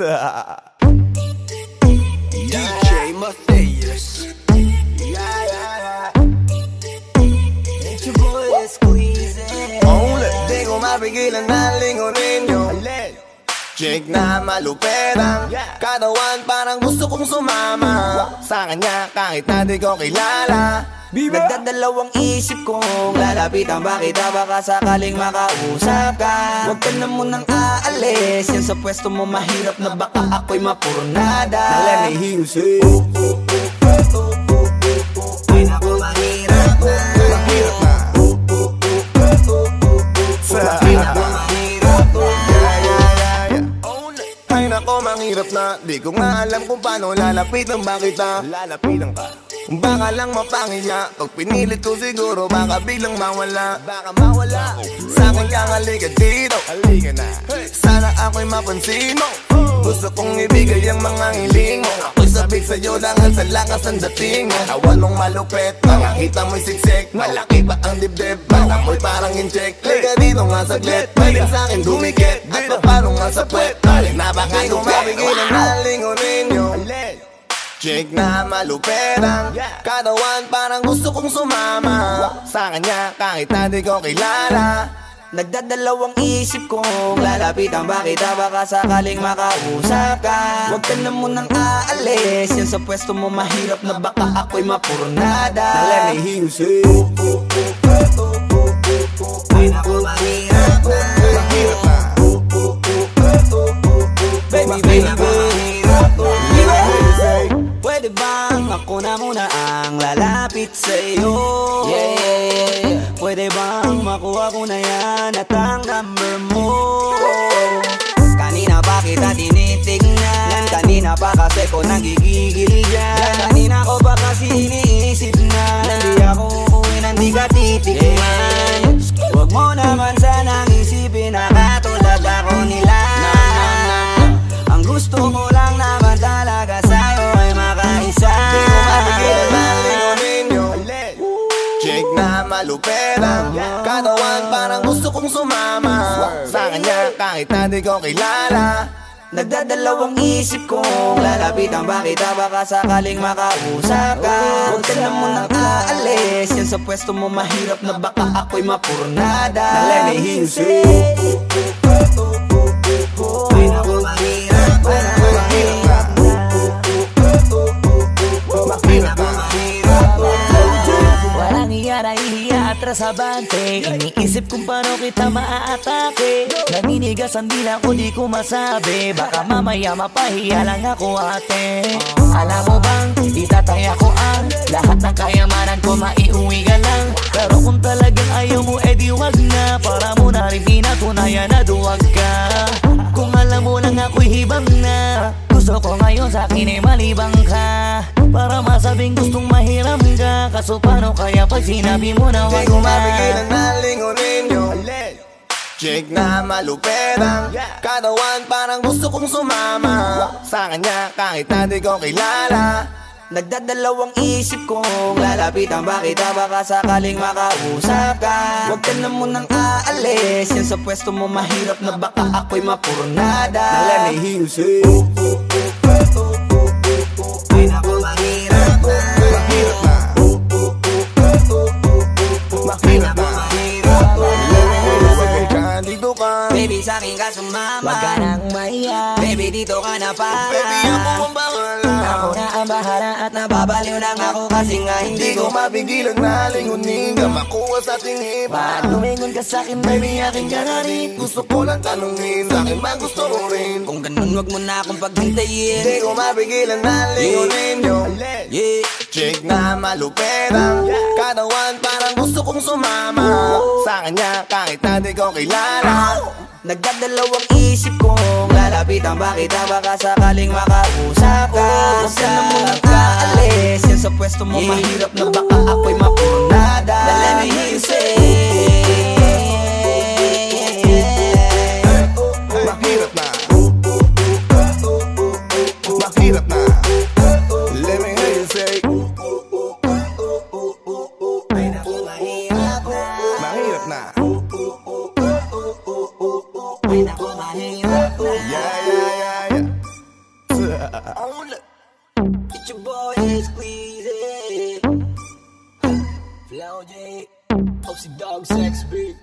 DJ Matthias. Yeah, yeah, yeah. It's your boy, Squeezy. Only Di ko mapigilan na lingunin yung Chick na maluperang Katawan parang gusto kong sumama. Sa kanya kahit na di ko kilala Nagdadalawang isip kong lalapitan ba kita Baka sakaling makausap ka. Huwag ka na munang aalis. Yan sa pwesto mo mahirap na baka ako'y mapurnada. Now let me hear you say Ay naku mahirap na. Mahirap na. Sa Ay naku mahirap na. Ay nako, manghirap na. Di ko nga alam kung paano lalapitan ba kita Lalapitan ka Baka lang mapangiya. Pag pinilit ko siguro Baka biglang mawala. Baka mawala. Sa akin kang halika dito. Halika na. Sana ako'y mapansin mo. Gusto kong ibigay ang mga hiling mo. Ako'y sabik sa'yo Dahil sa lakas ng dating mo. Awan mong malupet Makakita mo'y siksik. Malaki ba ang dibdib? Baka mo'y parang incheck. Liga dito nga saglit. Pwede sa'kin dumikit. At paano nga sa Balik na baka tumapigilan na. lingunin yung Chick na maluperang Katawan parang gusto kong sumama. Sa kanya kahit na di ko kilala. Nagdadalawang isip kong lalapitan ba kita Baka sakaling makausap ka. Huwag ka na munang aalis. Yan sa pwesto mo mahirap na baka ako'y mapurnada. Now let me hear Pwede bang ako na muna ang lalapit sa'yo? Yeah, yeah, yeah. Pwede bang makuha ko na yan at ang number mo? Kanina pa kita tinitignan Kanina pa kasi ko nagigigil dyan Kanina ko pa kasi iniisip na Hindi ako uuwi na hindi ka titigman Huwag mo naman sanang isipin na katulad ako nila Ang gusto ko Parang gusto kong sumama. Sa kanya kahit na di ko kilala. Nagdadalawang isip kong lalapitan ba kita Baka sakaling makausap ka. Huwag ka na munang aalis. Yan sa pwesto mo mahirap na baka ako'y mapurnada. Now let me ihiya atras abante Iniisip kung paano kita maaatake. Naninigas ang dila ko di ko masabi. Baka mamaya mapahiya lang ako ate. Alam mo bang itatay ako ang Lahat ng kayamanan ko maiuwi ka lang. Pero kung talagang ayaw mo edi wag na. Para mo na rin pinatunayan na duwag ka. Kung alam mo lang ako'y hibang na. Gusto ko ngayon sa akin ay malibang ka Para masabing gustong mahiram ka. Kaso paano kaya pag sinabi mo na Di wag ko na mapigilan na lingunin yung Chick na maluperang Katawan parang gusto kong sumama. Sa kanya kahit na di ko kilala Nagdadalawang isip kong lalapitan ba kita Baka sakaling makausap ka. Huwag ka na munang aalis Yan sa pwesto mo mahirap na baka ako'y mapurnada. Now let ka sumama Wag ka nang maya Baby dito ka na para. Baby ako ang bahala. Ako na ang bahala at Nababaliw lang ako kasi nga hindi Hindi ko mapigilan na lingunin ka Makuha sa tingin Ba't lumingon ka sa'kin baby aking ka na rin. Gusto ko lang tanungin Sa akin ba gusto mo rin? Kung ganun wag mo na akong paghintayin. Hindi ko mapigilan na lingunin yung Yeah. Chick na maluperang Katawan parang gusto kong sumama. Sa kanya kahit na di ko kilala Nagdadalawang isip kong lalapitan ba kita Baka sakaling makausap ka. Huwag ka na munang aalis. Yan sa pwesto mo mahirap na baka your boy, Squeezy. Flow J. Oxy Dog Sex Beat.